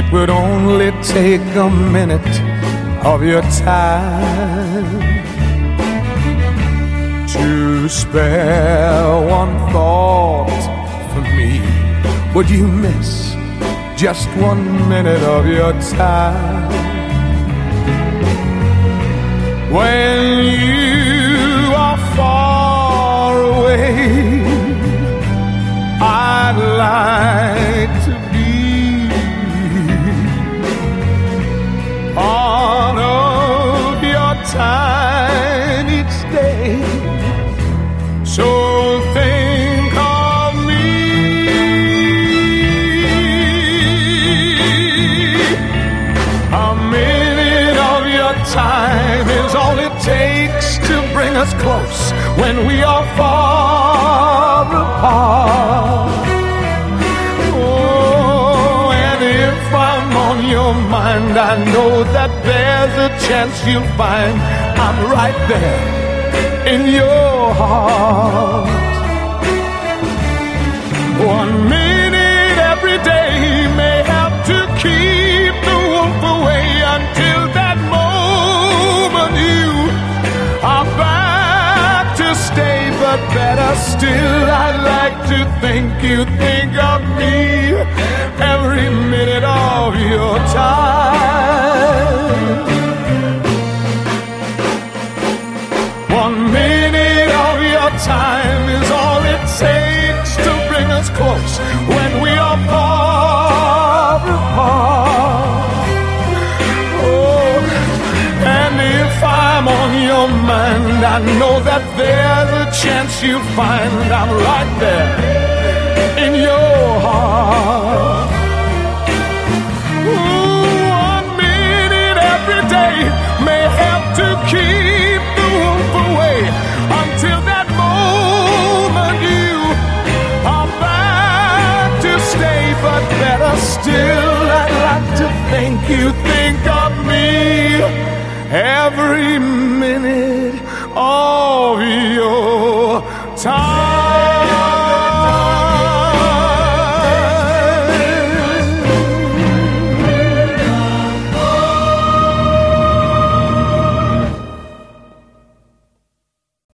It would only take a minute of your time to spare one thought for me. Would you miss just one minute of your time? When time each day. So think of me. A minute of your time is all it takes to bring us close when we are far apart. Your mind, I know that there's a chance you'll find I'm right there in your heart. One minute every day may help to keep the wolf away until that moment you are back to stay. But better still, I'd like to think you think of me every minute of your time. One minute of your time is all it takes to bring us close when we are far apart. Oh, and if I'm on your mind, I know that there's a chance you'll find I'm right there in your heart. Still, I'd like to think you. Think of me every minute